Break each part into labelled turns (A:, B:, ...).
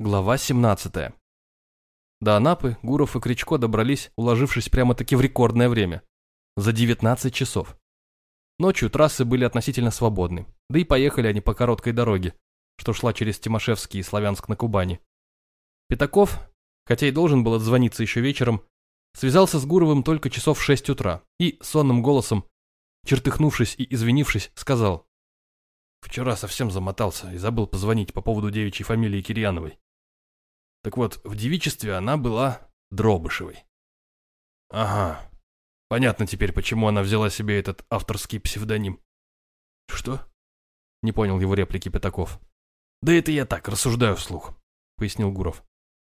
A: Глава 17. До Анапы Гуров и Кричко добрались, уложившись прямо-таки в рекордное время. За 19 часов. Ночью трассы были относительно свободны, да и поехали они по короткой дороге, что шла через Тимошевский и Славянск на Кубани. Пятаков, хотя и должен был отзвониться еще вечером, связался с Гуровым только часов в 6 утра и сонным голосом, чертыхнувшись и извинившись, сказал «Вчера совсем замотался и забыл позвонить по поводу девичьей фамилии Кирьяновой. Так вот, в девичестве она была Дробышевой. Ага. Понятно теперь, почему она взяла себе этот авторский псевдоним. Что? Не понял его реплики Пятаков. Да это я так, рассуждаю вслух, пояснил Гуров.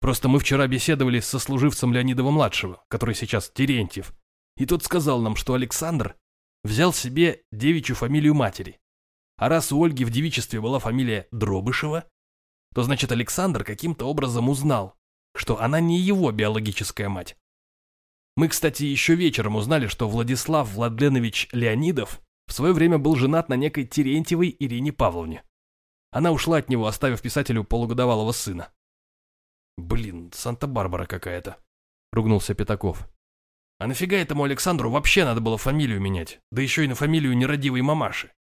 A: Просто мы вчера беседовали со служивцем Леонидова-младшего, который сейчас Терентьев, и тот сказал нам, что Александр взял себе девичью фамилию матери. А раз у Ольги в девичестве была фамилия Дробышева, то значит Александр каким-то образом узнал, что она не его биологическая мать. Мы, кстати, еще вечером узнали, что Владислав Владленович Леонидов в свое время был женат на некой Терентьевой Ирине Павловне. Она ушла от него, оставив писателю полугодовалого сына. «Блин, Санта-Барбара какая-то», — ругнулся Пятаков. «А нафига этому Александру вообще надо было фамилию менять, да еще и на фамилию нерадивой мамаши?»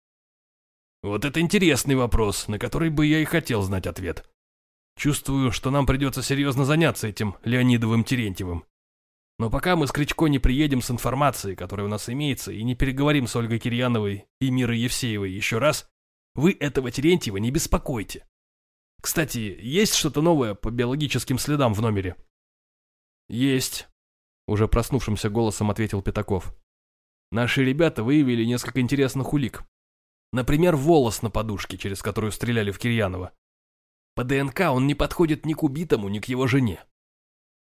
A: Вот это интересный вопрос, на который бы я и хотел знать ответ. Чувствую, что нам придется серьезно заняться этим Леонидовым Терентьевым. Но пока мы с Кричко не приедем с информацией, которая у нас имеется, и не переговорим с Ольгой Кирьяновой и Мирой Евсеевой еще раз, вы этого Терентьева не беспокойте. Кстати, есть что-то новое по биологическим следам в номере? Есть, уже проснувшимся голосом ответил Пятаков. Наши ребята выявили несколько интересных улик. Например, волос на подушке, через которую стреляли в Кирьянова. По ДНК он не подходит ни к убитому, ни к его жене.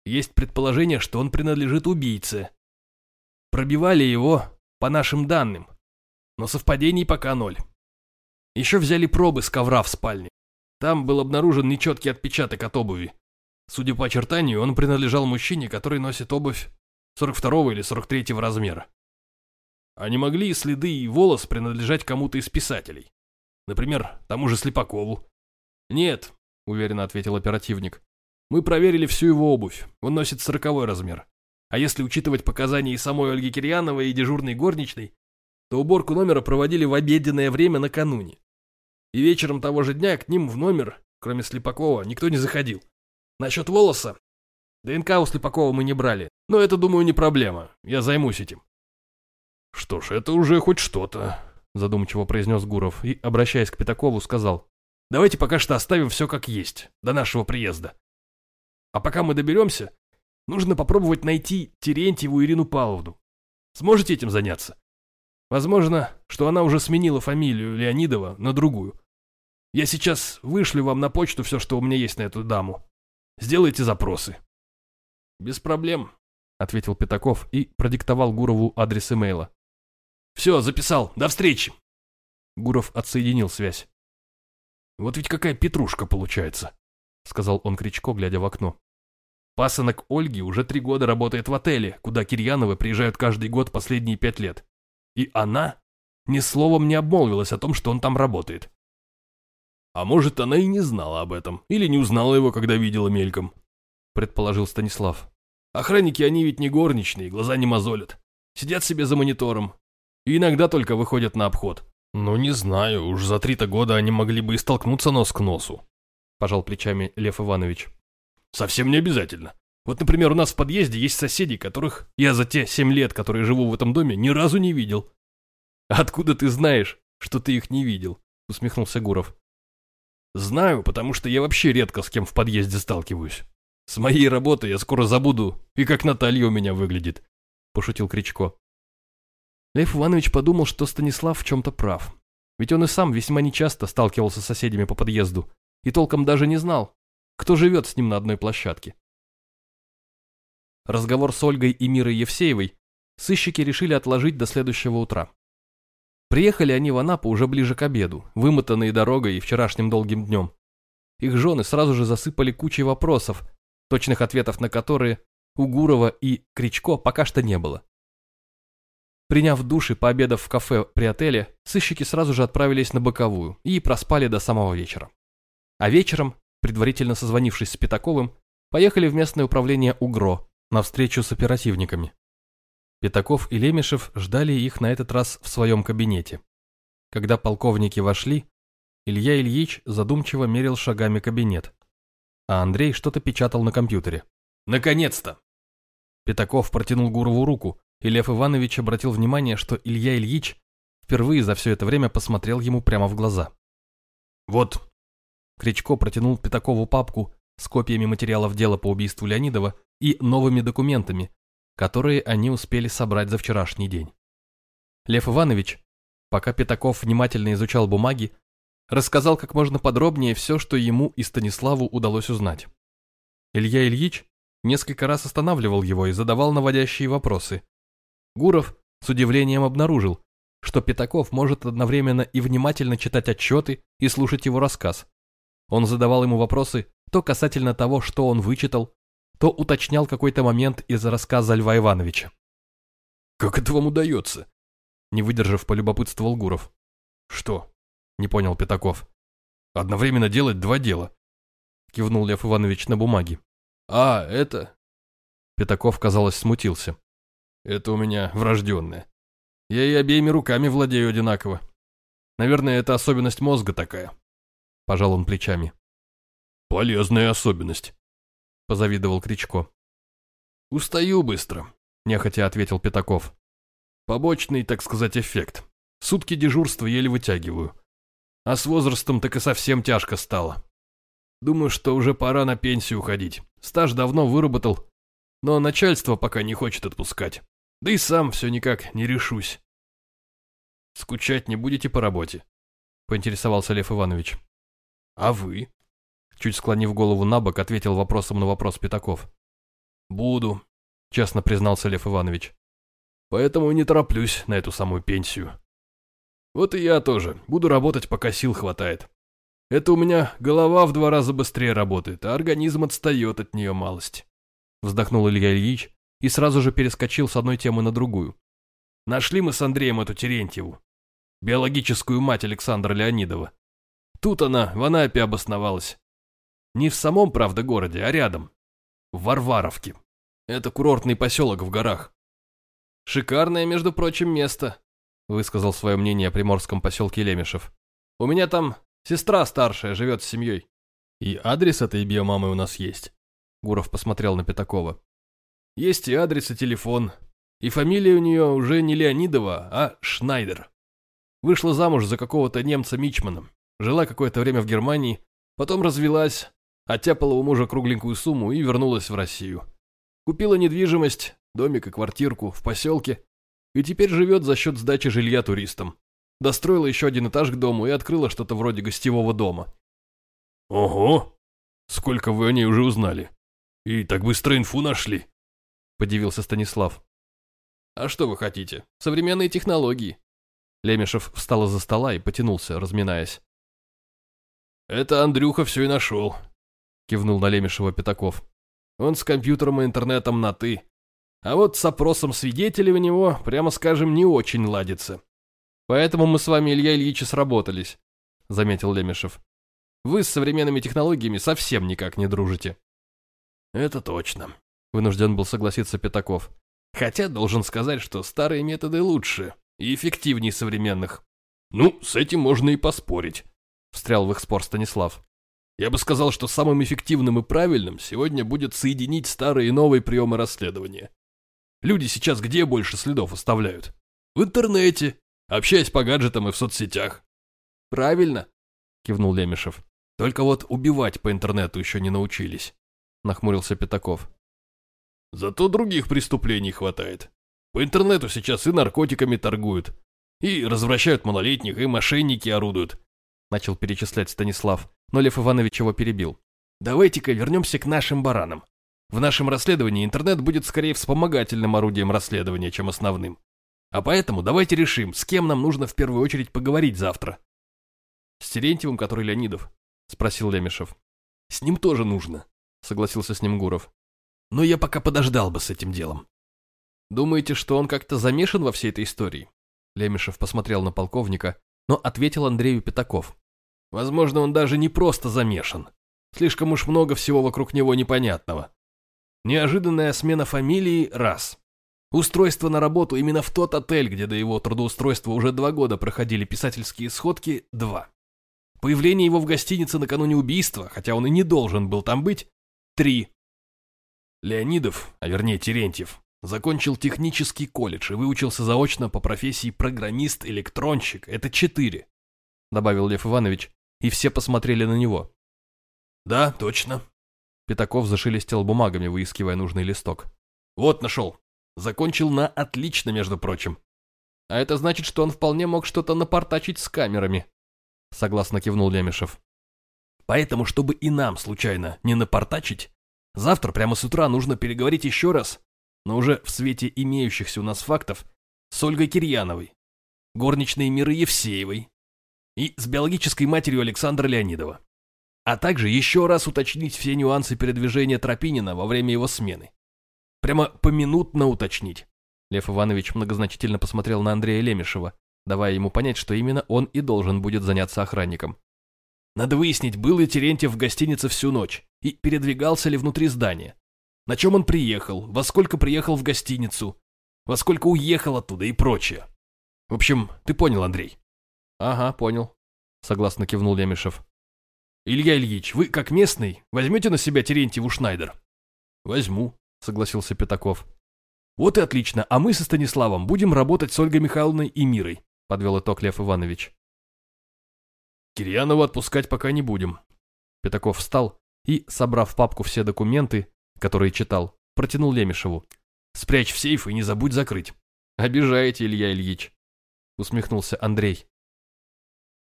A: Есть предположение, что он принадлежит убийце. Пробивали его по нашим данным, но совпадений пока ноль. Еще взяли пробы с ковра в спальне. Там был обнаружен нечеткий отпечаток от обуви. Судя по очертанию, он принадлежал мужчине, который носит обувь 42 или 43 размера. А не могли и следы и волос принадлежать кому-то из писателей? Например, тому же Слепакову? Нет, уверенно ответил оперативник. Мы проверили всю его обувь. Он носит сороковой размер. А если учитывать показания и самой Ольги Кирьяновой, и дежурной горничной, то уборку номера проводили в обеденное время накануне. И вечером того же дня к ним в номер, кроме Слепакова, никто не заходил. Насчет волоса. ДНК у Слепакова мы не брали. Но это, думаю, не проблема. Я займусь этим. «Что ж, это уже хоть что-то», — задумчиво произнес Гуров и, обращаясь к Пятакову, сказал. «Давайте пока что оставим все как есть, до нашего приезда. А пока мы доберемся, нужно попробовать найти Терентьеву Ирину Павловну. Сможете этим заняться? Возможно, что она уже сменила фамилию Леонидова на другую. Я сейчас вышлю вам на почту все, что у меня есть на эту даму. Сделайте запросы». «Без проблем», — ответил Пятаков и продиктовал Гурову адрес имейла. Все, записал. До встречи. Гуров отсоединил связь. Вот ведь какая петрушка получается, сказал он Кричко, глядя в окно. Пасынок Ольги уже три года работает в отеле, куда Кирьяновы приезжают каждый год последние пять лет. И она ни словом не обмолвилась о том, что он там работает. А может, она и не знала об этом, или не узнала его, когда видела мельком, предположил Станислав. Охранники они ведь не горничные, глаза не мозолят. Сидят себе за монитором, и иногда только выходят на обход. Ну, не знаю, уж за три-то года они могли бы и столкнуться нос к носу. Пожал плечами Лев Иванович. Совсем не обязательно. Вот, например, у нас в подъезде есть соседи, которых я за те семь лет, которые живу в этом доме, ни разу не видел. Откуда ты знаешь, что ты их не видел? Усмехнулся Гуров. Знаю, потому что я вообще редко с кем в подъезде сталкиваюсь. С моей работы я скоро забуду, и как Наталья у меня выглядит, пошутил Кричко. Лев Иванович подумал, что Станислав в чем-то прав. Ведь он и сам весьма нечасто сталкивался с соседями по подъезду и толком даже не знал, кто живет с ним на одной площадке. Разговор с Ольгой и Мирой Евсеевой сыщики решили отложить до следующего утра. Приехали они в Анапу уже ближе к обеду, вымотанные дорогой и вчерашним долгим днем. Их жены сразу же засыпали кучей вопросов, точных ответов на которые у Гурова и Кричко пока что не было. Приняв душ и пообедав в кафе при отеле, сыщики сразу же отправились на боковую и проспали до самого вечера. А вечером предварительно созвонившись с Пятаковым, поехали в местное управление УГРО на встречу с оперативниками. Пятаков и Лемешев ждали их на этот раз в своем кабинете. Когда полковники вошли, Илья Ильич задумчиво мерил шагами кабинет, а Андрей что-то печатал на компьютере. «Наконец-то!» Пятаков протянул Гурову руку, и Лев Иванович обратил внимание, что Илья Ильич впервые за все это время посмотрел ему прямо в глаза. «Вот». Кричко протянул Пятакову папку с копиями материалов дела по убийству Леонидова и новыми документами, которые они успели собрать за вчерашний день. Лев Иванович, пока Пятаков внимательно изучал бумаги, рассказал как можно подробнее все, что ему и Станиславу удалось узнать. Илья Ильич несколько раз останавливал его и задавал наводящие вопросы. Гуров с удивлением обнаружил, что Пятаков может одновременно и внимательно читать отчеты и слушать его рассказ. Он задавал ему вопросы то касательно того, что он вычитал, то уточнял какой-то момент из рассказа Льва Ивановича.
B: «Как это вам удается?»
A: Не выдержав, полюбопытствовал Гуров.
B: «Что?»
A: – не понял Пятаков.
B: «Одновременно делать два дела», – кивнул Лев Иванович на бумаге. «А, это...»
A: Пятаков, казалось, смутился.
B: «Это у меня врожденное. Я и обеими руками владею одинаково. Наверное, это особенность мозга такая».
A: Пожал он плечами.
B: «Полезная особенность», — позавидовал Кричко. «Устаю быстро», — нехотя ответил Пятаков. «Побочный, так сказать, эффект. Сутки дежурства еле вытягиваю. А с возрастом так и совсем тяжко стало. Думаю, что уже пора на пенсию уходить. Стаж давно выработал, но начальство пока не хочет отпускать. Да и сам все никак не решусь. «Скучать не будете по работе?» — поинтересовался Лев Иванович. «А вы?» Чуть склонив голову на бок, ответил вопросом на вопрос Пятаков. «Буду», — честно признался Лев Иванович. «Поэтому не тороплюсь на эту самую пенсию. Вот и я тоже. Буду работать, пока сил хватает. Это у меня голова в два раза быстрее работает, а организм отстает от нее малость. Вздохнул Илья Ильич и сразу же перескочил с одной темы на другую. Нашли мы с Андреем эту Терентьеву, биологическую мать Александра Леонидова. Тут она в Анапе обосновалась. Не в самом, правда, городе, а рядом. В Варваровке. Это курортный поселок в горах. Шикарное, между прочим, место, высказал свое мнение о приморском поселке Лемешев. У меня там Сестра старшая живет с семьей. И адрес этой биомамы у нас есть. Гуров посмотрел на Пятакова. Есть и адрес, и телефон. И фамилия у нее уже не Леонидова, а Шнайдер. Вышла замуж за какого-то немца Мичмана. Жила какое-то время в Германии, потом развелась, оттяпала у мужа кругленькую сумму и вернулась в Россию. Купила недвижимость, домик и квартирку в поселке, и теперь живет за счет сдачи жилья туристам. Достроила еще один этаж к дому и открыла что-то вроде гостевого дома. «Ого! Сколько вы о ней уже узнали? И так быстро инфу нашли?» – подивился Станислав. «А что вы хотите? Современные технологии». Лемешев встал из-за стола и потянулся, разминаясь. «Это Андрюха все и нашел», – кивнул на Лемешева Пятаков. «Он с компьютером и интернетом на «ты». А вот с опросом свидетелей у него, прямо скажем, не очень ладится. Поэтому мы с вами, Илья Ильич, сработались», — заметил Лемешев. «Вы с современными технологиями совсем никак не дружите». «Это точно», — вынужден был согласиться Пятаков. «Хотя должен сказать, что старые методы лучше и эффективнее современных». «Ну, с этим можно и поспорить», — встрял в их спор Станислав. «Я бы сказал, что самым эффективным и правильным сегодня будет соединить старые и новые приемы расследования. Люди сейчас где больше следов оставляют? В интернете Общаясь по гаджетам и в соцсетях. Правильно, кивнул Лемешев. Только вот убивать по интернету еще не научились, нахмурился Пятаков. Зато других преступлений хватает. По интернету сейчас и наркотиками торгуют, и развращают малолетних, и мошенники орудуют. Начал перечислять Станислав, но Лев Иванович его перебил. Давайте-ка вернемся к нашим баранам. В нашем расследовании интернет будет скорее вспомогательным орудием расследования, чем основным. А поэтому давайте решим, с кем нам нужно в первую очередь поговорить завтра. С Терентьевым, который Леонидов? Спросил Лемешев. С ним тоже нужно, согласился с ним Гуров. Но я пока подождал бы с этим делом. Думаете, что он как-то замешан во всей этой истории? Лемешев посмотрел на полковника, но ответил Андрею Пятаков. Возможно, он даже не просто замешан, Слишком уж много всего вокруг него непонятного. Неожиданная смена фамилии – раз. Устройство на работу именно в тот отель, где до его трудоустройства уже два года проходили писательские сходки – два. Появление его в гостинице накануне убийства, хотя он и не должен был там быть – три. Леонидов, а вернее Терентьев, закончил технический колледж и выучился заочно по профессии программист-электронщик – это четыре, добавил Лев Иванович, и все посмотрели на него. Да, точно. Пятаков зашелестел бумагами, выискивая нужный листок. Вот нашел. Закончил на отлично, между прочим. А это значит, что он вполне мог что-то напортачить с камерами. Согласно кивнул Лемешев. Поэтому, чтобы и нам случайно не напортачить, завтра прямо с утра нужно переговорить еще раз, но уже в свете имеющихся у нас фактов, с Ольгой Кирьяновой, горничной Миры Евсеевой и с биологической матерью Александра Леонидова а также еще раз уточнить все нюансы передвижения Тропинина во время его смены. Прямо поминутно уточнить. Лев Иванович многозначительно посмотрел на Андрея Лемешева, давая ему понять, что именно он и должен будет заняться охранником. Надо выяснить, был ли Терентьев в гостинице всю ночь и передвигался ли внутри здания. На чем он приехал, во сколько приехал в гостиницу, во сколько уехал оттуда и прочее. В общем, ты понял, Андрей? Ага, понял, согласно кивнул Лемешев. «Илья Ильич, вы, как местный, возьмете на себя Терентьеву Шнайдер?» «Возьму», — согласился Пятаков. «Вот и отлично, а мы со Станиславом будем работать с Ольгой Михайловной и Мирой», — подвел итог Лев Иванович. «Кирьянова отпускать пока не будем». Пятаков встал и, собрав в папку все документы, которые читал, протянул Лемешеву. «Спрячь в сейф и не забудь закрыть». «Обижаете, Илья Ильич», — усмехнулся Андрей.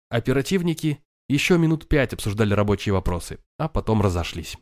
B: Оперативники еще минут пять обсуждали рабочие вопросы, а потом разошлись.